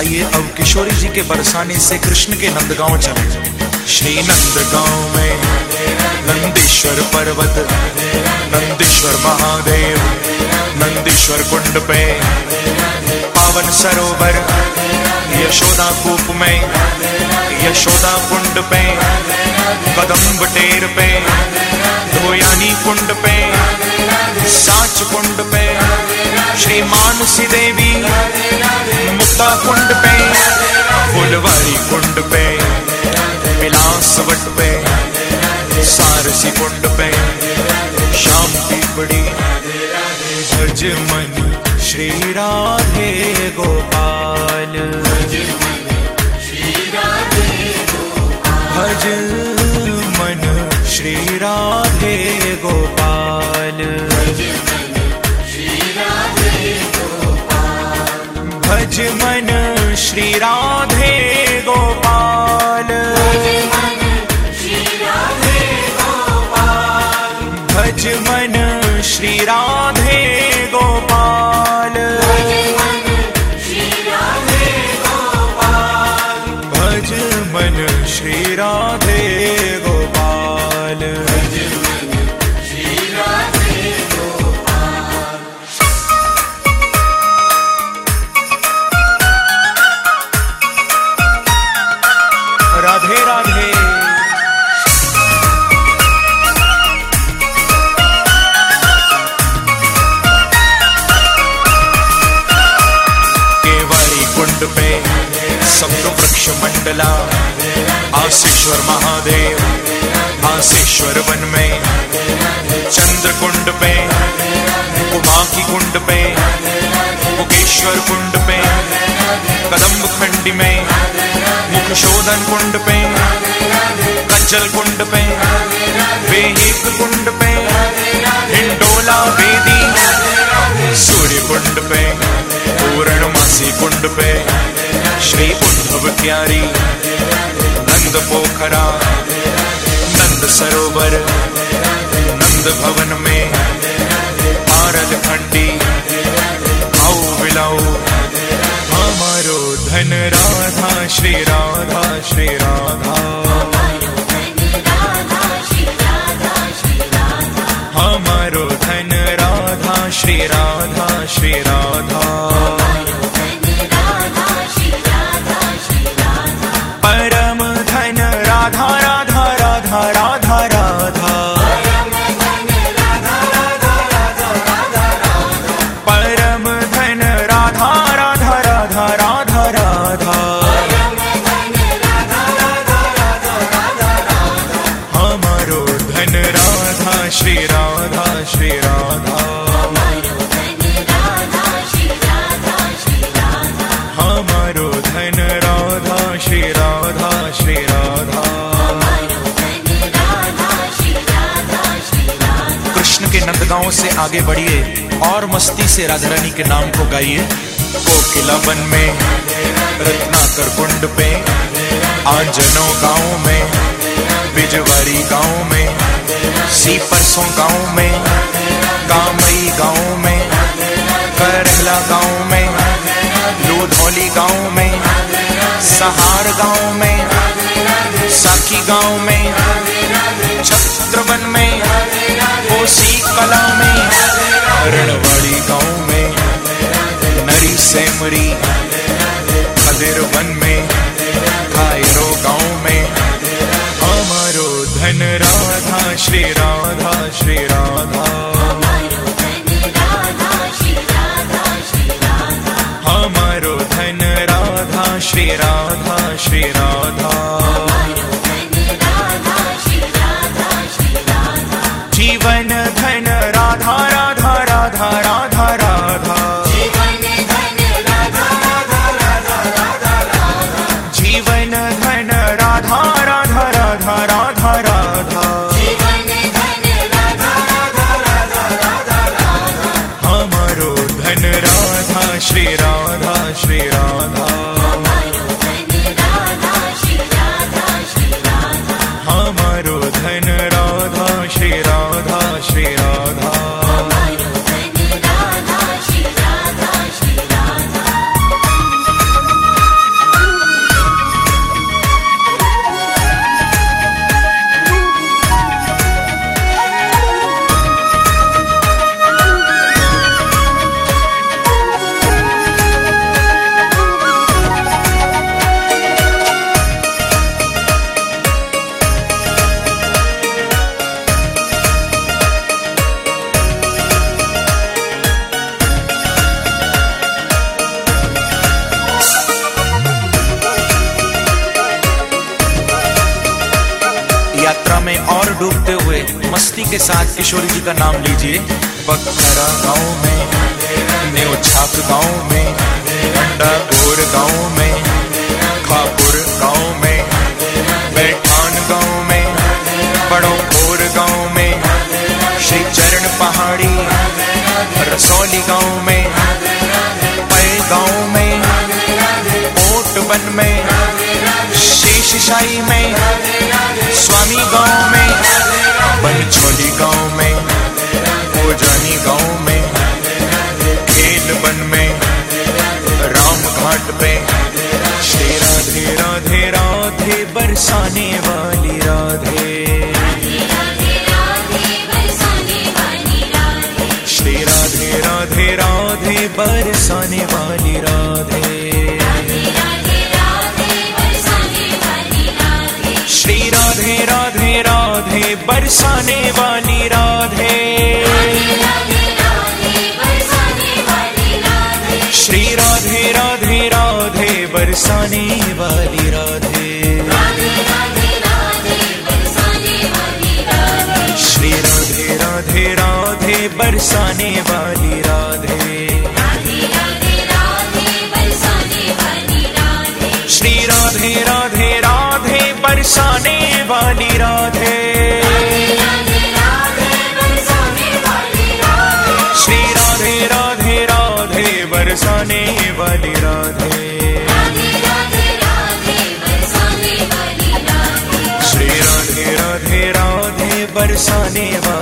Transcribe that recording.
आइए अब किशोरी जी के बरसाने से कृष्ण के नंदगांव चले। श्री नंदगांव में नंदीश्वर पर्वत, नंदीश्वर महादेव, नंदीश्वर कुंड पे। पावन सरोवर, यशोदा कूप में, यशोदा कुंड पे कदम टेर पे, धोयानी कुंड पे, साच कुंड पे। श्री मानसी देवी मुक्ता कुंड पे, फुलवारी कुंड पे विलासवट पे, सारसी कुंड पे, शाम की बड़ी भज मन, श्री राधे गोपाल। मन श्री राधे गोपाल। भज मन श्री सप्त वृक्ष मंडला आशीश्वर महादेव आशीश्वर वन में चंद्र कुंड पे उमा की कुंड पे मुकेश्वर कुंड पे कदम्ब खंडी में मुखशोधन कुंड पे कज्जल कुंड पे वेहिक कुंड पे हिंडोला वेदी सूर्य कुंड पे पूर्णमासी कुंड पे श्री उद्धव क्यारी नंद पोखरा, नंद सरोवर, नंद भवन में पारद खंडी, आओ बिलाओ हमारो धन राधा, श्री राधा श्री राधा। हमारो धन राधा, श्री राधा श्री राधा। आगे बढ़िए और मस्ती से राधा रानी के नाम को गाइए। कोकिला वन में, रत्नाकर कुंड पे, आंजनो गाँव में बिजवारी गाँव में सी परसों गाँव में, कामई गाँव में करहला गाँव में, लोधौली गाँव में, सहार गाँव में साकी गाँव में, छत्रवन में कला में रणवाड़ी गाँव में, नरी सेमरी खदिर वन में खायरो गाँव में। हमारो धन राधा, श्री राधा श्री राधा। हमारो धन राधा, श्री राधा श्री राधा। राधा श्री डूबते हुए मस्ती के साथ किशोरी जी का नाम लीजिए। बकरा गाँव में न्यू छाप गाँव में, अंडा गोर गाँव में, खापुर गाँव में, बैठान गाँव में बड़ो गोर गाँव में श्री चरण पहाड़ी, रसौली गाँव में, पै गाँव में ओटबन में शेषशाही में, स्वामी गाँव में बनछोली गाँव में ओजानी गाँव में, खेल बन में, राम घाट पे। श्री राधे राधे राधे, बरसाने वाली राधे। श्री राधे राधे राधे, बरसाने वाली राधे, बरसाने वाली राधे। श्री राधे राधे राधे, बरसाने वाली राधे। श्री राधे राधे राधे, बरसाने वाली राधे। श्री राधे राधे राधे, बरसाने राधे। श्री राधे राधे राधे बरसाने वाली राधे। श्री राधे राधे राधे बरसाने वाली